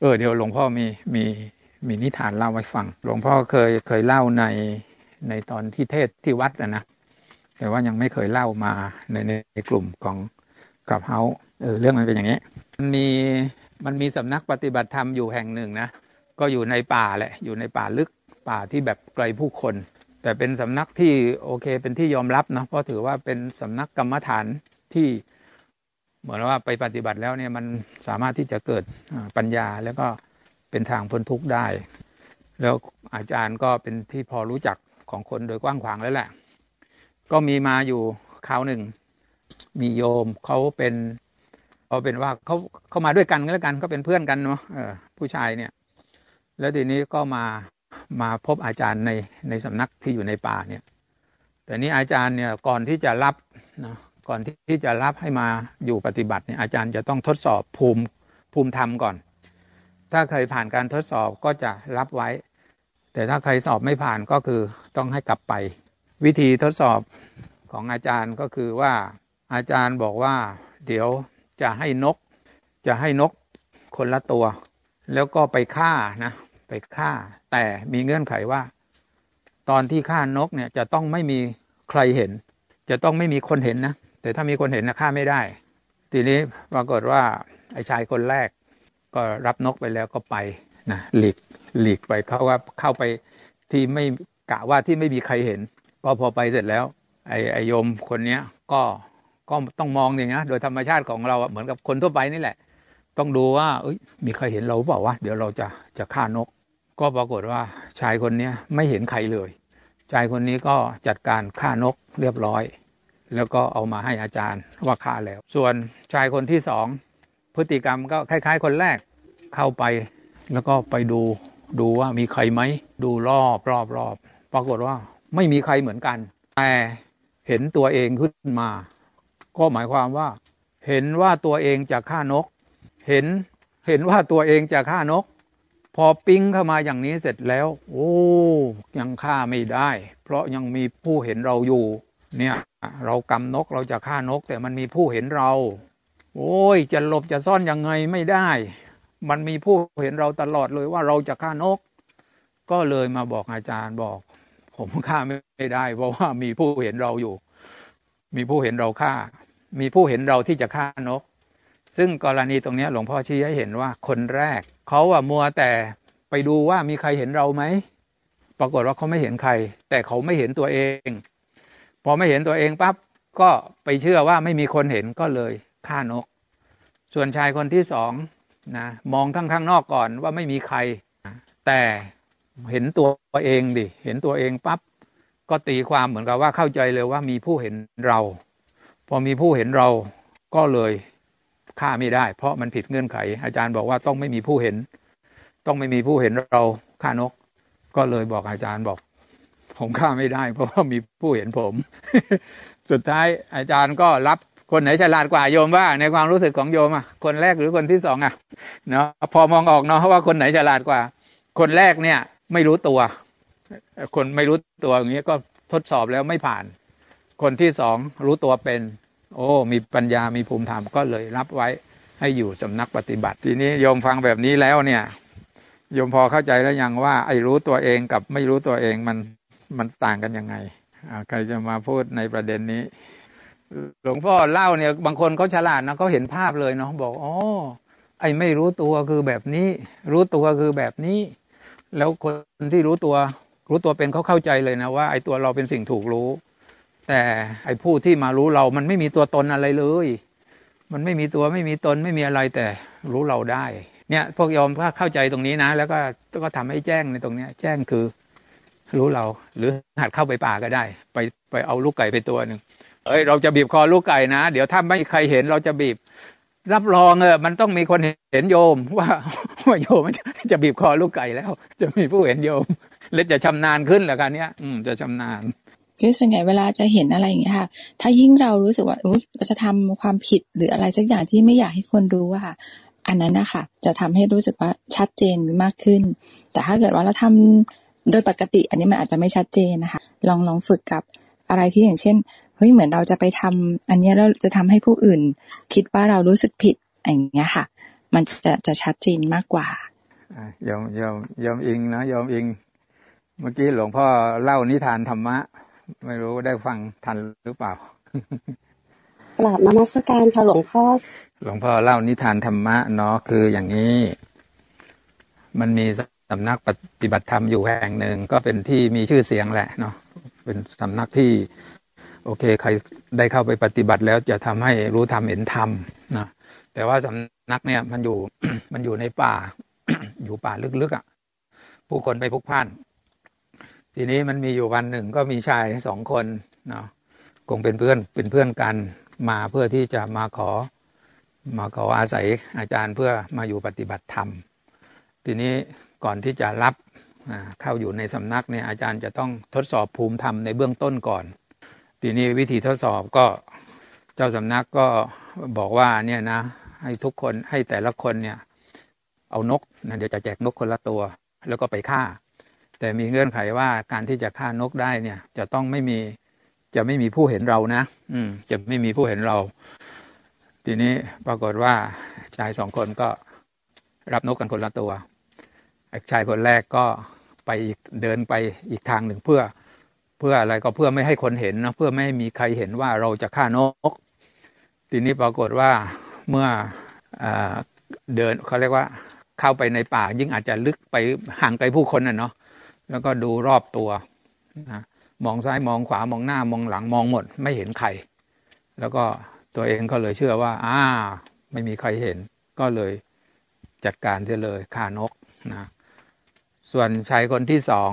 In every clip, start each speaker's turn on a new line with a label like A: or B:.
A: เออเดี๋ยวหลวงพ่อมีมีมีนิทานเล่าให้ฟัง หลวงพ่อเคยเคยเล่าในในตอนที่เทศที่วัดนะนะแต่ว่ายังไม่เคยเล่ามาในในกลุ่มของกลับเฮาเออเรื่องมันเป็นอย่างนี้ มันมีมันมีสำนักปฏิบัติธรรมอยู่แห่งหนึ่งนะก็อยู่ในป่าแหละ อยู่ในป่าลึกป่าที่แบบไกลผู้คน แต่เป็นสำนักที่โอเคเป็นที่ยอมรับนะเพราะถือว่าเป็นสำนักกรรมฐานที่ เหมือนว่าไปปฏิบัติแล้วเนี่ยมันสามารถที่จะเกิดปัญญาแล้วก็เป็นทางพ้นทุกข์ได้ แล้วอาจารย์ก็เป็นที่พอรู้จักของคนโดยกว้างขวางแล้วแหละ ก็มีมาอยู่คราวหนึ่ง มีโยมเขาเป็นเอาเป็นว่าเขาเขามาด้วยกันก็แล้วกันเขาเป็นเพื่อนกันเนาะผู้ชายเนี่ย แล้วทีนี้ก็มามาพบอาจารย์ในในสำนักที่อยู่ในป่าเนี่ย แต่นี้อาจารย์เนี่ยก่อนที่จะรับนะ ก่อนที่จะรับให้มาอยู่ปฏิบัติเนี่ยอาจารย์จะต้องทดสอบภูมิภูมิธรรมก่อน ถ้าเคยผ่านการทดสอบก็จะรับไว้ แต่ถ้าใครสอบไม่ผ่านก็คือต้องให้กลับไป วิธีทดสอบของอาจารย์ก็คือว่าอาจารย์บอกว่า เดี๋ยวจะให้นก จะให้นกคนละตัว แล้วก็ไปฆ่านะไปฆ่า แต่มีเงื่อนไขว่า ตอนที่ฆ่านกเนี่ยจะต้องไม่มีใครเห็น จะต้องไม่มีคนเห็นนะ แต่ถ้ามีคนเห็นนะฆ่าไม่ได้ ทีนี้ปรากฏว่าไอ้ชายคนแรก ก็รับนกไปแล้วก็ไปนะหลีกหลีกไปเขาว่าเข้าไปที่ไม่กะว่าที่ไม่มีใครเห็น ก็พอไปเสร็จแล้ว ไอ้ไอโยมคนเนี้ยก็ก็ต้องมองอย่างนี้โดยธรรมชาติของเราเหมือนกับคนทั่วไปนี่แหละ ต้องดูว่าเอ้ยมีใครเห็นเราเปล่าวะเดี๋ยวเราจะจะฆ่านก ก็ปรากฏว่าชายคนเนี้ยไม่เห็นใครเลย ชายคนนี้ก็จัดการฆ่านกเรียบร้อย แล้วก็เอามาให้อาจารย์ว่าฆ่าแล้ว ส่วนชายคนที่สองพฤติกรรมก็คล้าย ๆ คนแรกเข้าไป แล้วก็ไปดูดูว่ามีใครไหม ดูรอบรอบรอบปรากฏว่าไม่มีใครเหมือนกัน แต่เห็นตัวเองขึ้นมา ก็หมายความว่า เห็นว่าตัวเองจะฆ่านก เห็นเห็นว่าตัวเองจะฆ่านก พอปิ้งเข้ามาอย่างนี้เสร็จแล้ว โอ้ยังฆ่าไม่ได้ เพราะยังมีผู้เห็นเราอยู่ เนี่ย เรากำนกเราจะฆ่านก แต่มันมีผู้เห็นเรา โอ้ยจะหลบจะซ่อนยังไงไม่ได้ มันมีผู้เห็นเราตลอดเลยว่าเราจะฆ่านก ก็เลยมาบอกอาจารย์บอก ผมฆ่าไม่ได้ เพราะว่ามีผู้เห็นเราอยู่ มีผู้เห็นเราฆ่า มีผู้เห็นเราที่จะฆ่านก ซึ่งกรณีตรงนี้หลวงพ่อชี้ให้เห็นว่าคนแรกเขาว่ามัวแต่ไปดูว่ามีใครเห็นเราไหมปรากฏว่าเขาไม่เห็นใคร แต่เขาไม่เห็นตัวเอง อไม่เห็นตัวเองปั๊บก็ไปเชื่อว่าไม่มีคนเห็นก็เลยฆ่านก ส่วนชายคนที่สองนะมองข้างข้างนอกก่อนว่าไม่มีใคร แต่เห็นตัวเองดิเห็นตัวเองปั๊บก็ตีความเหมือนกับว่าเข้าใจเลยว่ามีผู้เห็นเรา พอมีผู้เห็นเราก็เลยฆ่าไม่ได้ เพราะมันผิดเงื่อนไข อาจารย์บอกว่าต้องไม่มีผู้เห็น ต้องไม่มีผู้เห็นเราฆ่านก ก็เลยบอกอาจารย์บอก ผมฆ่าไม่ได้ เพราะว่ามีผู้เห็นผม สุดท้ายอาจารย์ก็รับคนไหนฉลาดกว่าโยมว่า ในความรู้สึกของโยมอะ คนแรกหรือคนที่สองอะเนาะพอมองออกเนาะว่าคนไหนฉลาดกว่า คนแรกเนี่ย ไม่รู้ตัว คนไม่รู้ตัวอย่างนี้ยก็ทดสอบแล้วไม่ผ่าน คนที่สองรู้ตัวเป็น โอ้ มีปัญญามีภูมิธรรมก็เลยรับไว้ให้อยู่สำนักปฏิบัติ ทีนี้โยมฟังแบบนี้แล้วเนี่ยโยมพอเข้าใจแล้วยังว่าไอ้รู้ตัวเองกับไม่รู้ตัวเองมัน มันต่างกันยังไงใครจะมาพูดในประเด็นนี้ หลวงพ่อเล่าเนี่ย บางคนเขาฉลาดนะเขาเห็นภาพเลยเนาะบอกอ๋อไอ้ไม่รู้ตัวคือแบบนี้ รู้ตัวคือแบบนี้ แล้วคนที่รู้ตัว รู้ตัวเป็นเขาเข้าใจเลยนะว่าไอ้ตัวเราเป็นสิ่งถูกรู้ แต่ไอ้ผู้ที่มารู้เรามันไม่มีตัวตนอะไรเลย มันไม่มีตัวไม่มีตนไม่มีอะไรแต่รู้เราได้ เนี่ย พวกยอมก็เข้าใจตรงนี้นะ แล้วก็ก็ทำให้แจ้งในตรงเนี้ย แจ้งคือ รู้เรา หรือหัดเข้าไปป่าก็ได้ ไปไปเอาลูกไก่ไปตัวหนึ่งเอ้ยเราจะบีบคอลูกไก่นะเดี๋ยวถ้าไม่ใครเห็นเราจะบีบ รับรองเออมันต้องมีคนเห็นโยม ว่าว่าโยมจะบีบคอลูกไก่แล้ว จะมีผู้เห็นโยม และจะชำนาญขึ้นแหละกันเนี้ย อืมจะชำนาญ
B: คือส่วนใหญ่เวลาจะเห็นอะไรอย่างเงี้ยค่ะ ถ้ายิ่งเรารู้สึกว่าอุ้ยเราจะทำความผิดหรืออะไรสักอย่างที่ไม่อยากให้คนรู้อะค่ะ อันนั้นนะคะจะทำให้รู้สึกว่าชัดเจนมากขึ้น แต่ถ้าเกิดว่าเราทำ โดยปกติ อันนี้มันอาจจะไม่ชัดเจนนะคะ ลองลองฝึกกับอะไรที่อย่างเช่นเฮ้ยเหมือนเราจะไปทำอันนี้แล้วจะทำให้ผู้อื่น คิดว่าเรารู้สึกผิดอย่างเงี้ยค่ะ มันจะจะชัดเจนมากกว่า
A: ยอมยอมยอมอิงนะยอมอิง เมื่อกี้หลวงพ่อเล่านิทานธรรมะ ไม่รู้ได้ฟังทันหรือเปล่า
C: กราบนมัสการค่ะหลวงพ่อ
A: หลวงพ่อเล่านิทานธรรมะเนาะคืออย่างนี้ มันมี สำนักปฏิบัติธรรมอยู่แห่งหนึ่งก็เป็นที่มีชื่อเสียงแหละเนาะเป็นสำนักที่ โอเค ใครได้เข้าไปปฏิบัติแล้วจะทำให้รู้ธรรมเห็นธรรมนะแต่ว่าสำนักเนี่ยมันอยู่มันอยู่ในป่า อยู่ป่าลึกๆอะ่ะ ผู้คนไปพุกพ่าน ทีนี้มันมีอยู่วันหนึ่งก็มีชายสองคนเนาะคงเป็นเพื่อนเป็นเพื่อนกันมาเพื่อที่จะมาขอ มาขออาศัยอาจารย์เพื่อมาอยู่ปฏิบัติธรรม ทีนี้ ก่อนที่จะรับเข้าอยู่ในสำนักเนี่ยอาจารย์จะต้องทดสอบภูมิธรรมในเบื้องต้นก่อน ทีนี้วิธีทดสอบก็เจ้าสำนักก็บอกว่าเนี่ยนะให้ทุกคนให้แต่ละคนเนี่ยเอานกนะเดี๋ยวจะแจกนกคนละตัว แล้วก็ไปฆ่า แต่มีเงื่อนไขว่าการที่จะฆ่านกได้เนี่ย จะต้องไม่มีจะไม่มีผู้เห็นเรานะ อืม จะไม่มีผู้เห็นเรา ทีนี้ปรากฏว่าชายสองคนก็รับนกกันคนละตัว ชายคนแรกก็ไปอีกเดินไปอีกทางหนึ่งเพื่อ เพื่ออะไรก็เพื่อไม่ให้คนเห็นนะเพื่อไม่ให้มีใครเห็นว่าเราจะฆ่านก ทีนี้ปรากฏว่าเมื่ออเดินเขาเรียกว่าเข้าไปในป่า ยิ่งอาจจะลึกไปห่างไกลผู้คนน่ะเนาะแล้วก็ดูรอบตัวนะมองซ้ายมองขวามองหน้ามองหลังมองหมด ไม่เห็นใคร แล้วก็ตัวเองก็เลยเชื่อว่าอ่าไม่มีใครเห็น ก็เลยจัดการเสียเลยฆ่านกนะ ส่วนชายคนที่สอง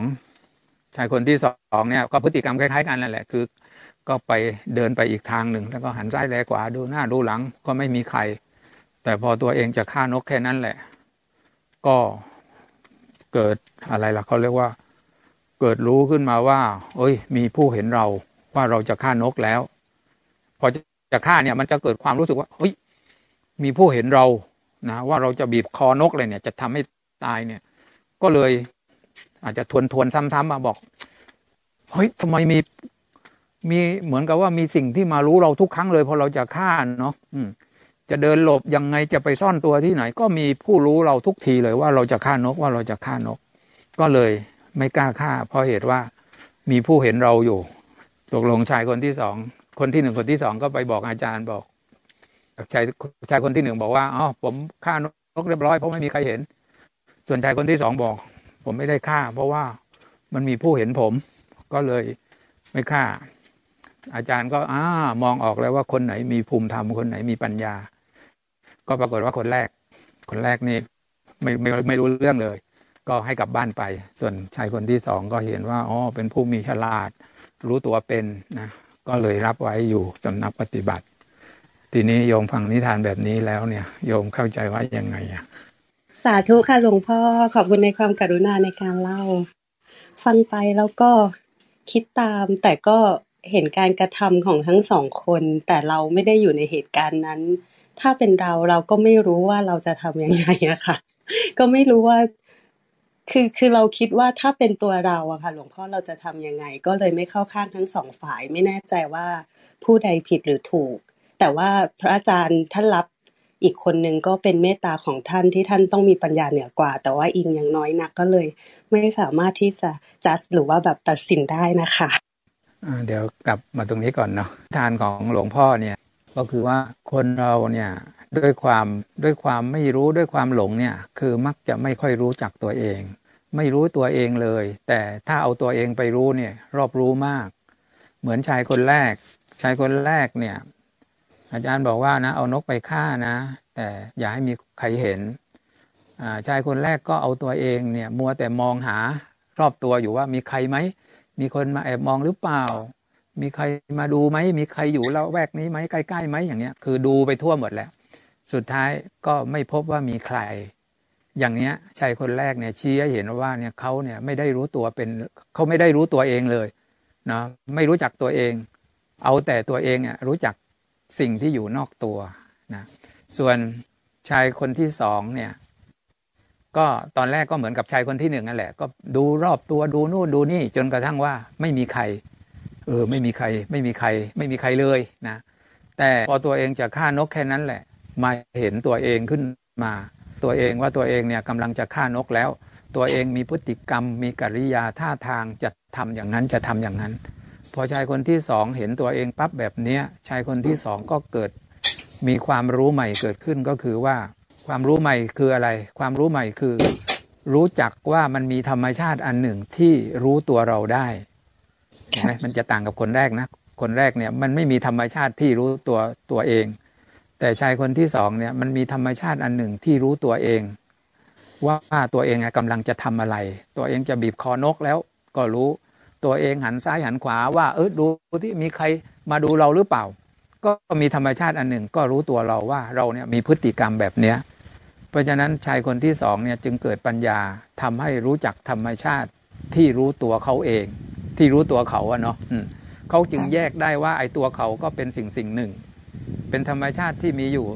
A: ชายคนที่สองเนี่ย ก็พฤติกรรมคล้ายๆกันนั่นแหละ คือ ก็ไปเดินไปอีกทางหนึ่ง แล้วก็หันซ้ายแลขวาดูหน้าดูหลัง ก็ไม่มีใคร แต่พอตัวเองจะฆ่านกแค่นั้นแหละ ก็เกิดอะไรล่ะเขาเรียกว่า เกิดรู้ขึ้นมาว่า เอ้ย มีผู้เห็นเราว่าเราจะฆ่านกแล้ว พอจะฆ่าเนี่ย มันจะเกิดความรู้สึกว่าเฮ้ยมีผู้เห็นเรานะว่าเราจะบีบคอนกเลยเนี่ย จะทำให้ตายเนี่ย ก็เลย อาจจะทวนทวนซ้ำๆมาบอกเฮ้ยทำไมมีมีเหมือนกับว่ามีสิ่งที่มารู้เราทุกครั้งเลยพอเราจะฆ่าเนาะจะเดินหลบยังไงจะไปซ่อนตัวที่ไหน ก็มีผู้รู้เราทุกทีเลยว่าเราจะฆ่านกว่าเราจะฆ่านก ก็เลยไม่กล้าฆ่า เพราะเหตุว่ามีผู้เห็นเราอยู่ตกลงชายคนที่สองคนที่หนึ่งคนที่สองก็ไปบอกอาจารย์บอกชายชายคนที่หนึ่งบอกว่าอ๋อผมฆ่านกเรียบร้อยเพราะไม่มีใครเห็น ส่วนชายคนที่สองบอก ผมไม่ได้ฆ่า เพราะว่ามันมีผู้เห็นผม ก็เลยไม่ฆ่า อาจารย์ก็อ้ามองออกแล้วว่าคนไหนมีภูมิธรรมคนไหนมีปัญญา ก็ปรากฏว่าคนแรก คนแรกนี่ไม่ไม่ไม่รู้เรื่องเลย ก็ให้กลับบ้านไป ส่วนชายคนที่สองก็เห็นว่าอ๋อเป็นผู้มีฉลาด รู้ตัวเป็นนะก็เลยรับไว้อยู่สำนักปฏิบัติ ทีนี้โยมฟังนิทานแบบนี้แล้วเนี่ย โยมเข้าใจว่ายังไงอะ
C: สาธุค่ะหลวงพ่อขอบคุณในความกรุณาในการเล่า ฟังไปแล้วก็คิดตามแต่ก็เห็นการกระทำของทั้งสองคน แต่เราไม่ได้อยู่ในเหตุการณ์นั้น ถ้าเป็นเราเราก็ไม่รู้ว่าเราจะทำยังไงอะค่ะ ก็ไม่รู้ว่า คือคือเราคิดว่าถ้าเป็นตัวเราอะค่ะ หลวงพ่อเราจะทำยังไง ก็เลยไม่เข้าข้างทั้งสองฝ่าย ไม่แน่ใจว่าผู้ใดผิดหรือถูก แต่ว่าพระอาจารย์ท่านรับ อีกคนนึงก็เป็นเมตตาของท่านที่ท่านต้องมีปัญญาเหนือกว่า แต่ว่าอิงยังน้อยนักก็เลย ไม่สามารถที่จะจัดหรือว่าแบบตัดสินได้นะคะ
A: เดี๋ยวกลับมาตรงนี้ก่อนเนาะทานของหลวงพ่อเนี่ยก็คือว่าคนเราเนี่ยด้วยความด้วยความไม่รู้ด้วยความหลงเนี่ยคือมักจะไม่ค่อยรู้จักตัวเอง ไม่รู้ตัวเองเลย แต่ถ้าเอาตัวเองไปรู้เนี่ยรอบรู้มาก เหมือนชายคนแรก ชายคนแรกเนี่ย อาจารย์บอกว่านะ เอานกไปฆ่านะ แต่อย่าให้มีใครเห็นชายคนแรกก็เอาตัวเองเนี่ย มัวแต่มองหารอบตัวอยู่ว่ามีใครไหม มีคนมาแอบมองหรือเปล่า มีใครมาดูไหม มีใครอยู่แล้วแวกนี้ไหมใกล้ๆไหมอย่างเงี้ย คือดูไปทั่วหมดแล้ว สุดท้ายก็ไม่พบว่ามีใคร อย่างเนี้ยชายคนแรกเนี่ยชี้ให้เห็นว่าเนี่ยเขาเนี่ยไม่ได้รู้ตัวเป็นเขาไม่ได้รู้ตัวเองเลยเนาะไม่รู้จักตัวเอง เอาแต่ตัวเองอะรู้จัก สิ่งที่อยู่นอกตัวนะส่วนชายคนที่สองเนี่ย ก็ตอนแรกก็เหมือนกับชายคนที่หนึ่งนั่นแหละ ก็ดูรอบตัวดูนู่นดูนี่ จนกระทั่งว่าไม่มีใคร เออ ไม่มีใคร ไม่มีใคร ไม่มีใครเลยนะแต่พอตัวเองจะฆ่านกแค่นั้นแหละ มาเห็นตัวเองขึ้นมา ตัวเองว่าตัวเองเนี่ยกำลังจะฆ่านกแล้ว ตัวเองมีพฤติกรรมมีกิริยาท่าทางจะทำอย่างนั้นจะทำอย่างนั้น พอชายคนที่สองเห็นตัวเองปั๊บแบบเนี้ย ชายคนที่สองก็เกิด มีความรู้ใหม่เกิดขึ้นก็คือว่า ความรู้ใหม่คืออะไร ความรู้ใหม่คือ รู้จักว่ามันมีธรรมชาติอันหนึ่งที่รู้ตัวเราได้เห็นไหมมันจะต่างกับคนแรกนะคนแรกเนี่ยมันไม่มีธรรมชาติที่รู้ตัวตัวเอง แต่ชายคนที่สองเนี่ยมันมีธรรมชาติอันหนึ่งที่รู้ตัวเอง ว่าตัวเองกำลังจะทำอะไร ตัวเองจะบีบคอนกแล้วก็รู้ ตัวเองหันซ้ายหันขวาว่า เออดูที่มีใครมาดูเราหรือเปล่า ก็มีธรรมชาติอันหนึ่งก็รู้ตัวเราว่าเราเนี่ยมีพฤติกรรมแบบเนี้ยเพราะฉะนั้นชายคนที่สองเนี่ยจึงเกิดปัญญาทำให้รู้จักธรรมชาติที่รู้ตัวเขาเอง ที่รู้ตัวเขาอะเนาะเขาจึงแยกได้ว่าไอ้ตัวเขาก็เป็นสิ่งสิ่งหนึ่ง เป็นธรรมชาติที่มีอยู่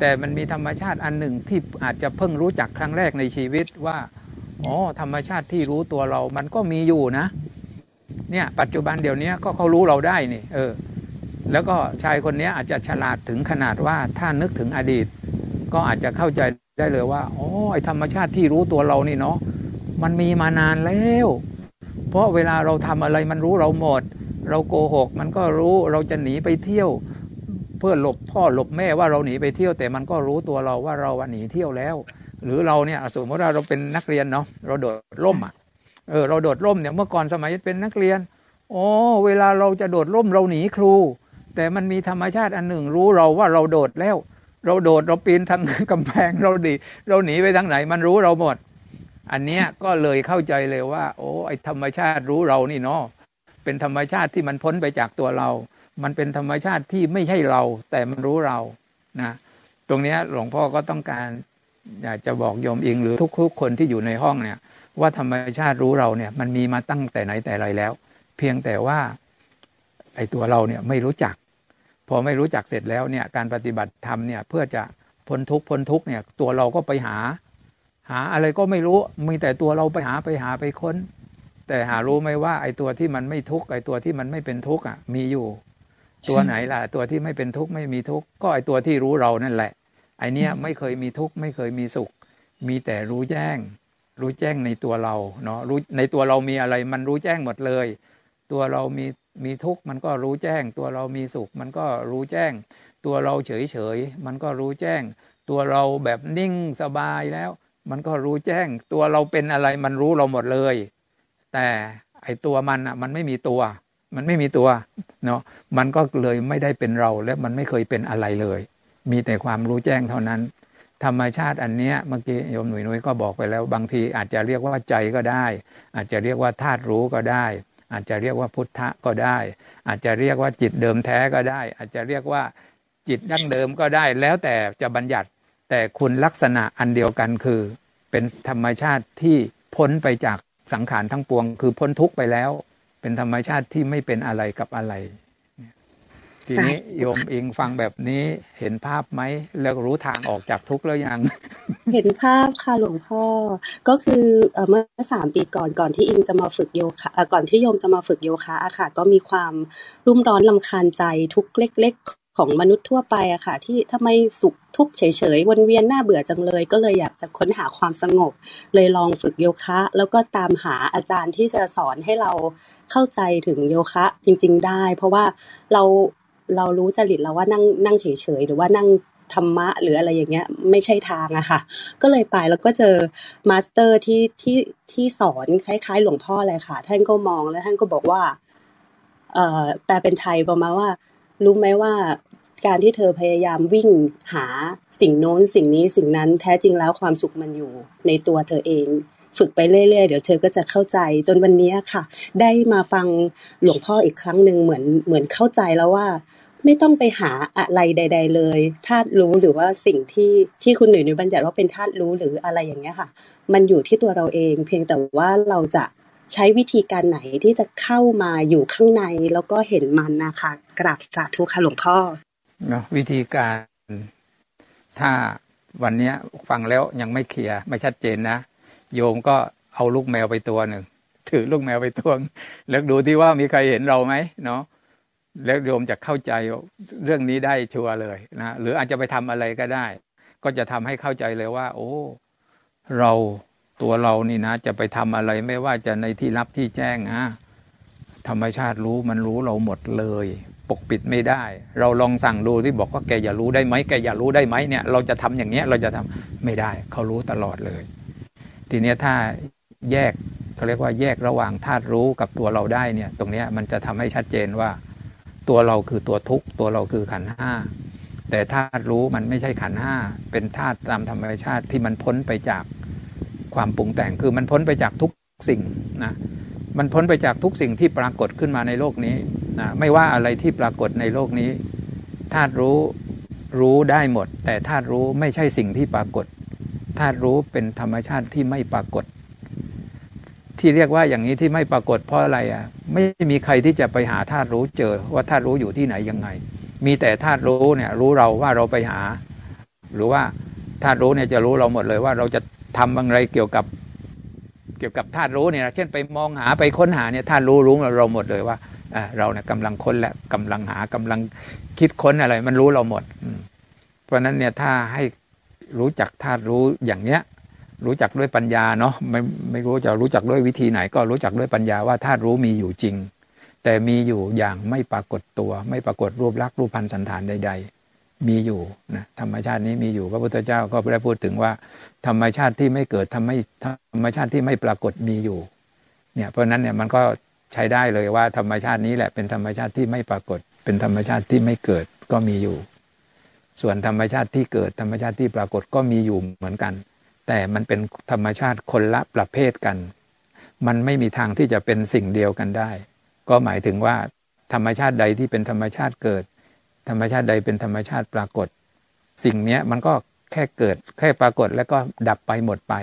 A: แต่มันมีธรรมชาติอันหนึ่งที่อาจจะเพิ่งรู้จักครั้งแรกในชีวิตว่าอ๋อธรรมชาติที่รู้ตัวเรามันก็มีอยู่นะ เนี่ยปัจจุบันเดี๋ยวนี้ก็เขารู้เราได้นี่ เออ แล้วก็ชายคนนี้อาจจะฉลาดถึงขนาดว่าถ้านึกถึงอดีต ก็อาจจะเข้าใจได้เลยว่าอ๋อไอธรรมชาติที่รู้ตัวเรานี่เนาะมันมีมานานแล้ว เพราะเวลาเราทำอะไรมันรู้เราหมด เราโกหก มันก็รู้เราจะหนีไปเที่ยว เพื่อหลบพ่อหลบแม่ว่าเราหนีไปเที่ยว แต่มันก็รู้ตัวเราว่าเราหนีเที่ยวแล้ว หรือเราเนี่ยสมมติว่าเราเป็นนักเรียนเนาะเราโดดร่มอะ เออเราโดดร่มเนี่ยเมื่อก่อนสมัยเป็นนักเรียนโอ๋อเวลาเราจะโดดร่มเราหนีครู แต่มันมีธรรมชาติอันหนึ่งรู้เราว่าเราโดดแล้ว เราโดดเราปีนทางกำแพงเราดีเราหนีไปทางไหนมันรู้เราหมด อันเนี้ยก็เลยเข้าใจเลยว่า โอ้ไอธรรมชาติรู้เรานี่เนาะเป็นธรรมชาติที่มันพ้นไปจากตัวเรา มันเป็นธรรมชาติที่ไม่ใช่เรา แต่มันรู้เรานะตรงนี้หลวงพ่อก็ต้องการอยากจะบอกโยมอิงหรือทุกๆคนที่อยู่ในห้องเนี่ย ว่าธรรมชาติรู้เราเนี่ย มันมีมาตั้งแต่ไหนแต่ไรแล้ว เพียงแต่ว่าไอตัวเราเนี่ยไม่รู้จัก พอไม่รู้จักเสร็จแล้วเนี่ยการปฏิบัติธรรมเนี่ยเพื่อจะพ้นทุกพ้นทุกเนี่ย ตัวเราก็ไปหา หาอะไรก็ไม่รู้มีแต่ตัวเราไปหาไปหาไปค้น แต่หารู้ไหมว่า ไอ้ตัวที่มันไม่ทุกข์ไอ้ตัวที่มันไม่เป็นทุกข์อะมีอยู่ ตัวไหนล่ะ ตัวที่ไม่เป็นทุกข์ไม่มีทุกข์ก็ไอ้ตัวที่รู้เรานั่นแหละไอเนี้ยไม่เคยมีทุกข์ไม่เคยมีสุข มีแต่รู้แจ้ง รู้แจ้งในตัวเราเนาะรู้ในตัวเรามีอะไร มันรู้แจ้งหมดเลย ตัวเรามีมีทุกข์มันก็รู้แจ้ง ตัวเรามีสุข มันก็รู้แจ้ง ตัวเราเฉยเฉยมันก็รู้แจ้ง ตัวเราแบบนิ่งสบายแล้ว มันก็รู้แจ้ง ตัวเราเป็นอะไรมันรู้เราหมดเลย แต่ไอตัวมันอะมันไม่มีตัว มันไม่มีตัวเนาะมันก็เลยไม่ได้เป็นเราและมันไม่เคยเป็นอะไรเลย มีแต่ความรู้แจ้งเท่านั้น ธรรมชาติอันเนี้ยเมื่อกี้โยมหนุ่ยนุ้ยก็บอกไปแล้ว บางทีอาจจะเรียกว่าใจก็ได้ อาจจะเรียกว่าธาตุรู้ก็ได้ อาจจะเรียกว่าพุทธะก็ได้ อาจจะเรียกว่าจิตเดิมแท้ก็ได้ อาจจะเรียกว่าจิตดั้งเดิมก็ได้ แล้วแต่จะบัญญัติแต่คุณลักษณะอันเดียวกันคือ เป็นธรรมชาติที่พ้นไปจากสังขารทั้งปวง คือพ้นทุกไปแล้ว เป็นธรรมชาติที่ไม่เป็นอะไรกับอะไร ทีนี้โยมอิงฟังแบบนี้เห็นภาพไหมแล้วรู้ทางออกจากทุกข์แล้วยัง
C: เห็นภาพค่ะหลวงพ่อ ก็คือเมื่อสามปีก่อนก่อนที่อิงจะมาฝึกโยคะก่อนที่โยมจะมาฝึกโยคะอะค่ะ ก็มีความรุ่มร้อนรำคาญใจทุกข์เล็ก ๆของมนุษย์ทั่วไปอะค่ะ ที่ทำไมสุขทุกข์เฉยๆวนเวียนน่าเบื่อจังเลย ก็เลยอยากจะค้นหาความสงบ เลยลองฝึกโยคะ แล้วก็ตามหาอาจารย์ที่จะสอนให้เราเข้าใจถึงโยคะจริง ๆ ได้ เพราะว่าเรา เรารู้จริตแล้วว่านั่งนั่งเฉยๆหรือว่านั่งธรรมะหรืออะไรอย่างเงี้ยไม่ใช่ทางอะค่ะ ก็เลยไปแล้วก็เจอ master ที่ที่ที่สอนคล้าย ๆ หลวงพ่อเลยค่ะ ท่านก็มองแล้วท่านก็บอกว่า เอ่อแปลเป็นไทยประมาณว่า รู้ไหมว่าการที่เธอพยายามวิ่งหาสิ่งโน้นสิ่งนี้สิ่งนั้นแท้จริงแล้วความสุขมันอยู่ในตัวเธอเอง ฝึกไปเรื่อยๆ เดี๋ยวเธอก็จะเข้าใจจนวันนี้ค่ะ ได้มาฟังหลวงพ่ออีกครั้งหนึ่งเหมือนเหมือนเข้าใจแล้วว่า ไม่ต้องไปหาอะไรใด ๆ เลยธาตุรู้หรือว่าสิ่งที่ที่คุณหนุ่ยนุบัญญัติว่าเป็นธาตุรู้หรืออะไรอย่างเงี้ยค่ะ มันอยู่ที่ตัวเราเอง เพียงแต่ว่าเราจะใช้วิธีการไหนที่จะเข้ามาอยู่ข้างในแล้วก็เห็นมันนะคะกราบสาธุค่ะหลวงพ่อ
A: เนาะวิธีการถ้าวันนี้ฟังแล้วยังไม่เคลียร์ไม่ชัดเจนนะ โยมก็เอาลูกแมวไปตัวหนึ่งถือลูกแมวไปตัวแล้วดูที่ว่ามีใครเห็นเราไหมเนาะแล้วโยมจะเข้าใจเรื่องนี้ได้ชัวร์เลยนะหรืออาจจะไปทำอะไรก็ได้ ก็จะทำให้เข้าใจเลยว่า โอ้ เราตัวเรานี่นะ จะไปทำอะไรไม่ว่าจะในที่ลับที่แจ้งอะธรรมชาติรู้มันรู้เราหมดเลย ปกปิดไม่ได้ เราลองสั่งดูที่บอกว่าแกอย่ารู้ได้ไหมแกอย่ารู้ได้ไหมเนี่ย เราจะทำอย่างเนี้ย เราจะทำไม่ได้ เขารู้ตลอดเลย ทีนี้ถ้าแยกเขาเรียกว่าแยกระหว่างธาตุรู้กับตัวเราได้เนี่ย ตรงนี้มันจะทำให้ชัดเจนว่า ตัวเราคือตัวทุกข์ตัวเราคือขันห้าแต่ธาตุรู้มันไม่ใช่ขันห้าเป็นธาตุตามธรรมชาติที่มันพ้นไปจากความปรุงแต่งคือมันพ้นไปจากทุกสิ่งนะมันพ้นไปจากทุกสิ่งที่ปรากฏขึ้นมาในโลกนี้นะไม่ว่าอะไรที่ปรากฏในโลกนี้ธาตุรู้รู้ได้หมด แต่ธาตุรู้ไม่ใช่สิ่งที่ปรากฏ ธาตุรู้เป็นธรรมชาติที่ไม่ปรากฏ ที่เรียกว่าอย่างนี้ที่ไม่ปรากฏเพราะอะไรอะ ไม่มีใครที่จะไปหาธาตุรู้เจอว่าธาตุรู้อยู่ที่ไหนยังไง มีแต่ธาตุรู้เนี่ย รู้เราว่าเราไปหา หรือว่าธาตุรู้เนี่ยจะรู้เราหมดเลยว่าเราจะทำอะไรเกี่ยวกับเกี่ยวกับธาตุรู้เนี่ย เช่นไปมองหาไปค้นหาเนี่ยธาตุรู้รู้เราหมดเลยว่าเราเนี่ยกำลังค้นและกำลังหากำลังคิดค้นอะไร มันรู้เราหมด เพราะนั้นเนี่ยถ้าให้ รู้จักธาตุรู้อย่างเนี้ย รู้จักด้วยปัญญาเนาะไม่ไม่รู้จะรู้จักด้วยวิธีไหน ก็รู้จักด้วยปัญญาว่าธาตุรู้มีอยู่จริง แต่มีอยู่อย่างไม่ปรากฏตัว ไม่ปรากฏรูปลักษณ์รูปพันธ์สันฐานใด ๆ มีอยู่นะธรรมชาตินี้มีอยู่พระพุทธเจ้าก็ได้พูดถึงว่า ธรรมชาติที่ไม่เกิดทำให้ธรรมชาติที่ไม่ปรากฏมีอยู่เนี่ยเพราะนั้นเนี่ยมันก็ใช้ได้เลยว่าธรรมชาตินี้แหละเป็นธรรมชาติที่ไม่ปรากฏ เป็นธรรมชาติที่ไม่เกิดก็มีอยู่ ส่วนธรรมชาติที่เกิดธรรมชาติที่ปรากฏก็มีอยู่เหมือนกัน แต่มันเป็นธรรมชาติคนละประเภทกัน มันไม่มีทางที่จะเป็นสิ่งเดียวกันได้ ก็หมายถึงว่า ธรรมชาติใดที่เป็นธรรมชาติเกิด ธรรมชาติใดเป็นธรรมชาติปรากฏ สิ่งเนี้ยมันก็แค่เกิดแค่ปรากฏแล้วก็ดับไปหมดไป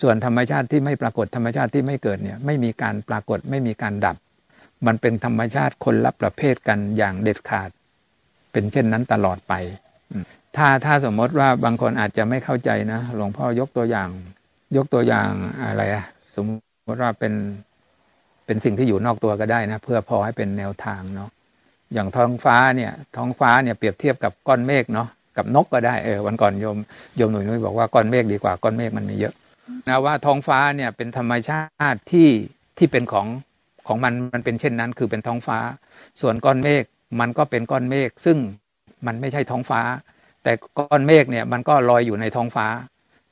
A: ส่วนธรรมชาติที่ไม่ปรากฏธรรมชาติที่ไม่เกิดเนี่ยไม่มีการปรากฏไม่มีการดับ มันเป็นธรรมชาติคนละประเภทกันอย่างเด็ดขาด เป็นเช่นนั้นตลอดไปถ้าถ้าสมมติว่าบางคนอาจจะไม่เข้าใจนะหลวงพ่อยกตัวอย่าง ยกตัวอย่างอะไรอะสมมติว่าเป็นเป็นสิ่งที่อยู่นอกตัวก็ได้นะ เพื่อพอให้เป็นแนวทางเนาะอย่างท้องฟ้าเนี่ย ท้องฟ้าเนี่ยเปรียบเทียบกับก้อนเมฆเนาะกับนกก็ได้เออวันก่อนโยมโยมหนุ่ยนุ้ยบอกว่าก้อนเมฆดีกว่าก้อนเมฆมันมีเยอะนะว่าท้องฟ้าเนี่ยเป็นธรรมชาติที่ที่เป็นของของมันมันเป็นเช่นนั้น คือเป็นท้องฟ้า ส่วนก้อนเมฆ มันก็เป็นก้อนเมฆซึ่งมันไม่ใช่ท้องฟ้า แต่ก้อนเมฆเนี่ยมันก็ลอยอยู่ในท้องฟ้า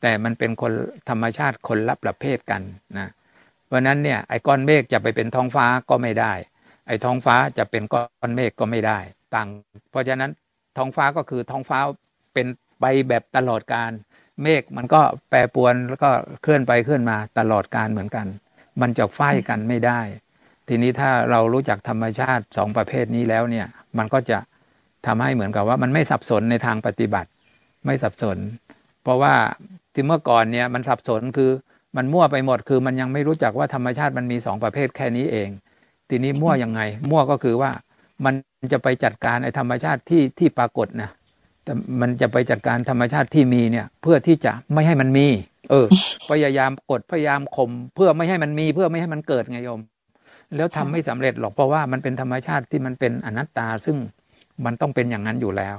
A: แต่มันเป็นคนธรรมชาติคนละประเภทกันนะเพราะนั้นเนี่ยไอ้ก้อนเมฆจะไปเป็นท้องฟ้าก็ไม่ได้ ไอ้ท้องฟ้าจะเป็นก้อนเมฆก็ไม่ได้ต่าง เพราะฉะนั้นท้องฟ้าก็คือท้องฟ้าเป็นไปแบบตลอดการเมฆมันก็แปรปรวนแล้วก็เคลื่อนไปเคลื่อนมาตลอดการเหมือนกัน มันจะฝ้ายกันไม่ได้ ทีนี้ถ้าเรารู้จักธรรมชาติสองประเภทนี้แล้วเนี่ย มันก็จะทำให้เหมือนกับว่ามันไม่สับสนในทางปฏิบัติ ไม่สับสน เพราะว่าที่เมื่อก่อนเนี่ยมันสับสนคือมันมั่วไปหมดคือมันยังไม่รู้จักว่าธรรมชาติมันมีสองประเภทแค่นี้เอง ทีนี้มั่วยังไง มั่วก็คือว่ามันจะไปจัดการไอ้ธรรมชาติที่ที่ปรากฏนะแต่มันจะไปจัดการธรรมชาติที่มีเนี่ย เพื่อที่จะไม่ให้มันมี เออ พยายามกดพยายามข่มเพื่อไม่ให้มันมี เพื่อไม่ให้มันเกิดไงโยม แล้วทำไม่สำเร็จหรอกเพราะว่ามันเป็นธรรมชาติที่มันเป็นอนัตตา ซึ่งมันต้องเป็นอย่างนั้นอยู่แล้ว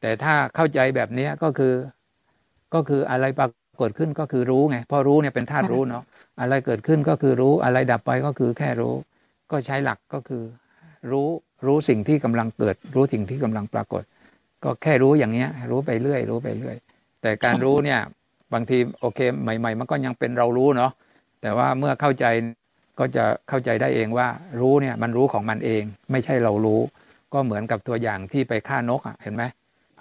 A: แต่ถ้าเข้าใจแบบนี้ก็คือ ก็คืออะไรปรากฏขึ้นก็คือรู้ไงพอรู้เนี่ยเป็นธาตุรู้เนาะอะไรเกิดขึ้นก็คือรู้อะไรดับไปก็คือแค่รู้ ก็ใช้หลักก็คือ รู้รู้สิ่งที่กำลังเกิด รู้สิ่งที่กำลังปรากฏ ก็แค่รู้อย่างเนี้ย รู้ไปเรื่อย รู้ไปเรื่อย แต่การรู้เนี่ย บางทีโอเค ใหม่ ๆ มันก็ยังเป็นเรารู้เนาะแต่ว่าเมื่อเข้าใจ ก็จะเข้าใจได้เองว่ารู้เนี่ยมันรู้ของมันเอง ไม่ใช่เรารู้ ก็เหมือนกับตัวอย่างที่ไปฆ่านกอะเห็นไหม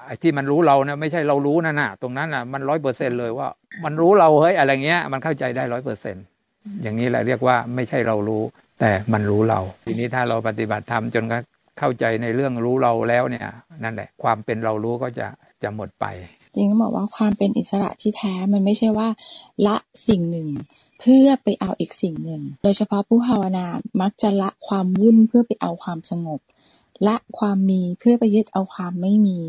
A: ไอ้ที่มันรู้เราเนี่ยไม่ใช่เรารู้นั่นน่ะ ตรงนั้นน่ะมันร้อยเปอร์เซ็นเลยว่า มันรู้เราเฮ้ยอะไรเงี้ย มันเข้าใจได้ร้อยเปอร์เซ็นอย่างนี้แหละเรียกว่าไม่ใช่เรารู้ แต่มันรู้เรา ทีนี้ถ้าเราปฏิบัติธรรมจนเข้าใจในเรื่องรู้เราแล้วเนี่ย นั่นแหละ ความเป็นเรารู้ก็จะจะหมดไป
B: จริงก็บอกว่าความเป็นอิสระที่แท้มันไม่ใช่ว่า ละสิ่งหนึ่ง เพื่อไปเอาอีกสิ่งหนึ่ง โดยเฉพาะผู้ภาวนามักจะละความวุ่นเพื่อไปเอาความสงบ ละความมีเพื่อไปยึดเอาความไม่มี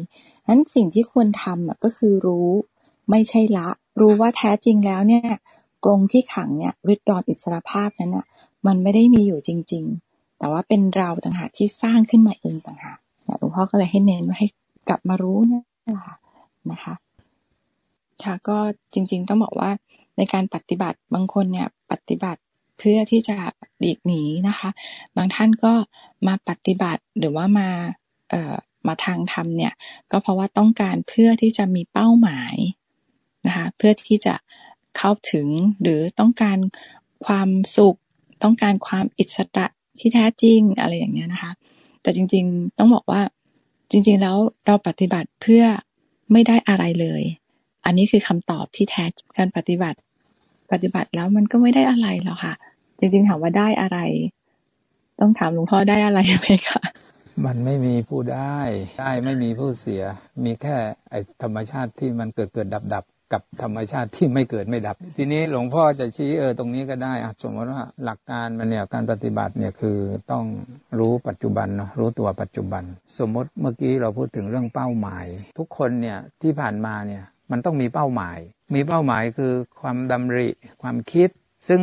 B: นั้นสิ่งที่ควรทำก็คือรู้ ไม่ใช่ละ รู้ว่าแท้จริงแล้วเนี่ยกรงที่ขังเนี่ยริดรอนอิสรภาพนั้นอะมันไม่ได้มีอยู่จริง ๆ แต่ว่าเป็นเราต่างหากที่สร้างขึ้นมาเองต่างหากหลวงพ่อก็เลยให้เน้นว่าให้กลับมารู้นี่แหละนะคะ ค่ะก็จริง ๆ ต้องบอกว่า ในการปฏิบัติบางคนเนี่ยปฏิบัติเพื่อที่จะหลีกหนีนะคะ บางท่านก็มาปฏิบัติหรือว่ามาเอ่อมาทางธรรมเนี่ยก็เพราะว่าต้องการเพื่อที่จะมีเป้าหมายนะคะเพื่อที่จะเข้าถึงหรือต้องการความสุข ต้องการความอิสระที่แท้จริงอะไรอย่างเงี้ยนะคะ แต่จริงๆต้องบอกว่าจริงๆแล้วเราปฏิบัติเพื่อไม่ได้อะไรเลย อันนี้คือคำตอบที่แท้การปฏิบัติ ปฏิบัติแล้วมันก็ไม่ได้อะไรหรอกค่ะ จริง ๆ ถามว่าได้อะไร ต้องถามหลวงพ่อได้อะไรไหมคะ
A: มันไม่มีผู้ได้ ได้ไม่มีผู้เสีย มีแค่ไอธรรมชาติที่มันเกิดเกิดดับดับกับธรรมชาติที่ไม่เกิดไม่ดับ ทีนี้หลวงพ่อจะชี้เออตรงนี้ก็ได้อะสมมติว่าหลักการมันเนี่ยการปฏิบัติเนี่ยคือต้องรู้ปัจจุบันเนาะรู้ตัวปัจจุบัน สมมติเมื่อกี้เราพูดถึงเรื่องเป้าหมาย ทุกคนเนี่ยที่ผ่านมาเนี่ย มันต้องมีเป้าหมาย มีเป้าหมายคือความดำริ ความคิด ซึ่ง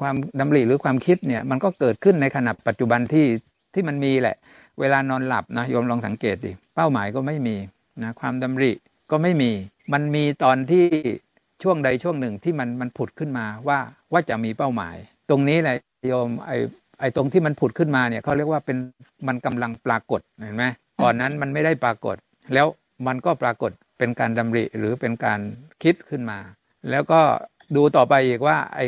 A: ความดำริหรือความคิดเนี่ยมันก็เกิดขึ้นในขณะปัจจุบันที่ที่มันมีแหละ เวลานอนหลับนะโยมลองสังเกตดิเป้าหมายก็ไม่มีนะความดำริก็ไม่มี มันมีตอนที่ช่วงใดช่วงหนึ่งที่มันมันผุดขึ้นมาว่าว่าจะมีเป้าหมาย ตรงนี้แหละโยมไอไอตรงที่มันผุดขึ้นมาเนี่ยเขาเรียกว่าเป็นมันกำลังปรากฏเห็นไหมก่อนนั้นมันไม่ได้ปรากฏ แล้วมันก็ปรากฏ เป็นการดำริหรือเป็นการคิดขึ้นมา แล้วก็ดูต่อไปอีกว่าไอ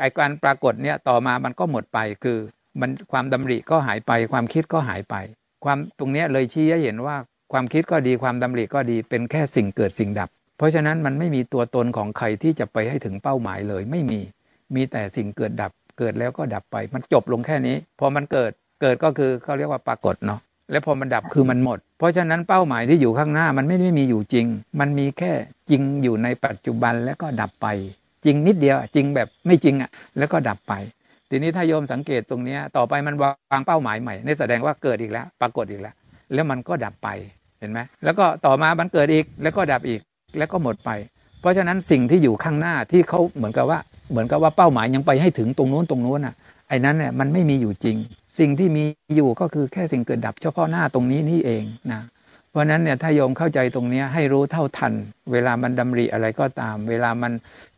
A: ไอการปรากฏเนี่ยต่อมามันก็หมดไปคือมันความดำริก็หายไป ความคิดก็หายไป ความตรงนี้เลยชี้ให้เห็นว่าความคิดก็ดีความดำริก็ดีเป็นแค่สิ่งเกิดสิ่งดับ เพราะฉะนั้นมันไม่มีตัวตนของใครที่จะไปให้ถึงเป้าหมายเลย ไม่มีมีแต่สิ่งเกิดดับ เกิดแล้วก็ดับไป มันจบลงแค่นี้พอมันเกิดเกิดก็คือเขาเรียกว่าปรากฏเนาะ แล้วพอมันดับคือมันหมด เพราะฉะนั้นเป้าหมายที่อยู่ข้างหน้ามันไม่ได้มีอยู่จริง มันมีแค่จริงอยู่ในปัจจุบันแล้วก็ดับไป จริงนิดเดียวจริงแบบไม่จริงอะ แล้วก็ดับไป ทีนี้ถ้าโยมสังเกตตรงนี้ต่อไปมันวางเป้าหมายใหม่นี่แสดงว่าเกิดอีกแล้ว ปรากฏอีกแล้ว แล้วมันก็ดับไปเห็นไหมแล้วก็ต่อมามันเกิดอีกแล้วก็ดับอีกแล้วก็หมดไป เพราะฉะนั้นสิ่งที่อยู่ข้างหน้าที่เขาเหมือนกับว่า เหมือนกับว่าเป้าหมายยังไปให้ถึงตรงนู้นตรงนู้นอะไอ้นั้นเนี่ยมันไม่มีอยู่จริง สิ่งที่มีอยู่ก็คือแค่สิ่งเกิดดับเฉพาะหน้าตรงนี้นี่เองนะเพราะนั้นเนี่ยถ้าโยมเข้าใจตรงนี้ให้รู้เท่าทัน เวลามันดำริอะไรก็ตาม เวลามัน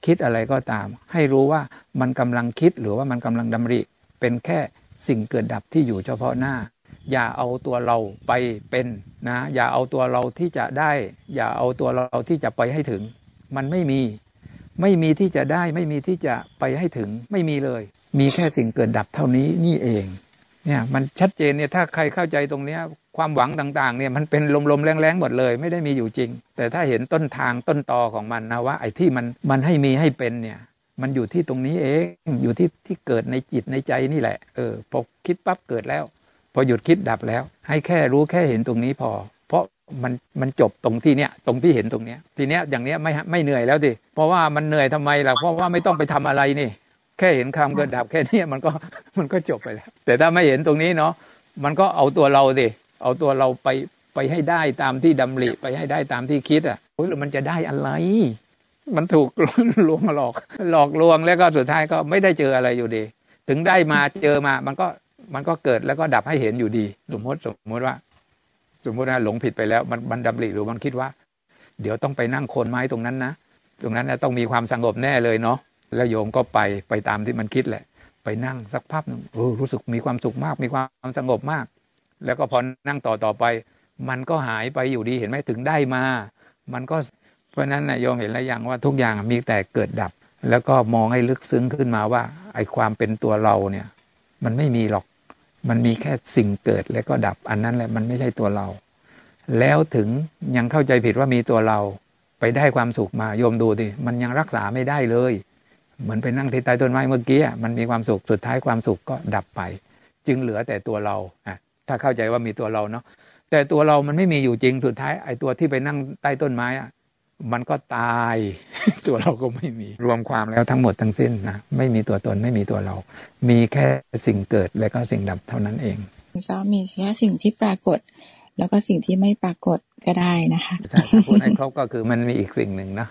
A: คิดอะไรก็ตาม ให้รู้ว่ามันกำลังคิดหรือว่ามันกำลังดำริ เป็นแค่สิ่งเกิดดับที่อยู่เฉพาะหน้า อย่าเอาตัวเราไปเป็นนะอย่าเอาตัวเราที่จะได้ อย่าเอาตัวเราที่จะไปให้ถึง มันไม่มี ไม่มีที่จะได้ ไม่มีที่จะไปให้ถึง ไม่มีเลย มีแค่สิ่งเกิดดับเท่านี้นี่เอง เนี่ย มันชัดเจนเนี่ยถ้าใครเข้าใจตรงเนี้ย ความหวังต่าง ๆ เนี่ยมันเป็นลมๆแรงๆหมดเลย ไม่ได้มีอยู่จริง แต่ถ้าเห็นต้นทางต้นตอของมันนะว่า ไอ้ที่มันมันให้มีให้เป็นเนี่ย มันอยู่ที่ตรงนี้เองอยู่ที่ที่เกิดในจิตในใจนี่แหละเออพอคิดปั๊บเกิดแล้ว พอหยุดคิดดับแล้ว ให้แค่รู้แค่เห็นตรงนี้พอ เพราะมันมันจบตรงที่เนี้ยตรงที่เห็นตรงเนี้ยทีเนี้ยอย่างเนี้ยไม่ไม่เหนื่อยแล้วดิเพราะว่ามันเหนื่อยทำไมล่ะเพราะว่าไม่ต้องไปทำอะไรนี่ แค่เห็นคำเกิดดับแค่นี้มันก็มันก็จบไปแล้ว แต่ถ้าไม่เห็นตรงนี้เนาะมันก็เอาตัวเราดิเอาตัวเราไปไปให้ได้ตามที่ดำริไปให้ได้ตามที่คิดอะเฮ้ยมันจะได้อะไร มันถูกลวงหลอก หลอกลวงแล้วก็สุดท้ายก็ไม่ได้เจออะไรอยู่ดี ถึงได้มาเจอมา มันก็มันก็เกิดแล้วก็ดับให้เห็นอยู่ดี สมมติสมมติว่า สมมติว่าหลงผิดไปแล้ว มันมันดำริหรือมันคิดว่า เดี๋ยวต้องไปนั่งโคนไม้ตรงนั้นนะตรงนั้นนะต้องมีความสงบแน่เลยเนาะ แล้วโยมก็ไปไปตามที่มันคิดแหละ ไปนั่งสักพักหนึ่งเออรู้สึกมีความสุขมาก มีความสงบมาก แล้วก็พอนั่งต่อต่อไป มันก็หายไปอยู่ดีเห็นไหมถึงได้มา มันก็เพราะนั้นนะโยมเห็นแล้วย่างว่าทุกอย่างมีแต่เกิดดับ แล้วก็มองให้ลึกซึ้งขึ้นมาว่า ไอ้ความเป็นตัวเราเนี่ย มันไม่มีหรอก มันมีแค่สิ่งเกิดแล้วก็ดับ อันนั้นแหละมันไม่ใช่ตัวเรา แล้วถึงยังเข้าใจผิดว่ามีตัวเรา ไปได้ความสุขมาโยมดูดิมันยังรักษาไม่ได้เลย เหมือนไปนั่งที่ใต้ต้นไม้เมื่อกี้มันมีความสุขสุดท้ายความสุขก็ดับไป จึงเหลือแต่ตัวเราอะถ้าเข้าใจว่ามีตัวเราเนาะแต่ตัวเรามันไม่มีอยู่จริงสุดท้ายไอ้ตัวที่ไปนั่งใต้ต้นไม้อะมันก็ตาย ตัวเราก็ไม่มีรวมความแล้วทั้งหมดทั้งสิ้นนะไม่มีตัวตนไม่มีตัวเรา มีแค่สิ่งเกิดและก็สิ่งดับเท่านั้นเอง
B: ก็มีแค่สิ่งที่ปรากฏ แล้วก็สิ่งที่ไม่ปรากฏก็ได้นะคะ
A: ใช่พูดให้ครบก็คือมันมีอีกสิ่งหนึ่งนะ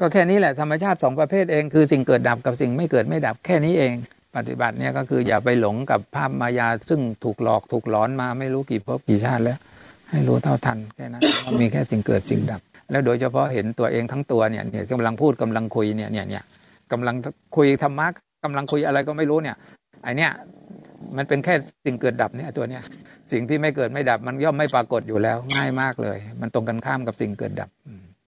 A: ก็แค่นี้แหละธรรมชาติสองประเภทเองคือสิ่งเกิดดับกับสิ่งไม่เกิดไม่ดับแค่นี้เอง ปฏิบัติเนี่ยก็คืออย่าไปหลงกับภาพมายาซึ่งถูกหลอกถูกหลอนมาไม่รู้กี่ภพกี่ชาติแล้ว ให้รู้เท่าทันแค่นั้นมีแค่สิ่งเกิดสิ่งดับ แล้วโดยเฉพาะเห็นตัวเองทั้งตัวเนี่ยเนี่ยกำลังพูดกำลังคุยเนี่ยเนี่ยเนี่ยกำลังคุยธรรมะกำลังคุยอะไรก็ไม่รู้เนี่ยไอเนี้ย มันเป็นแค่สิ่งเกิดดับเนี่ยตัวเนี้ยสิ่งที่ไม่เกิดไม่ดับมันย่อมไม่ปรากฏอยู่แล้ว ง่ายมากเลย มันตรงกันข้ามกับสิ่งเกิดดับอืม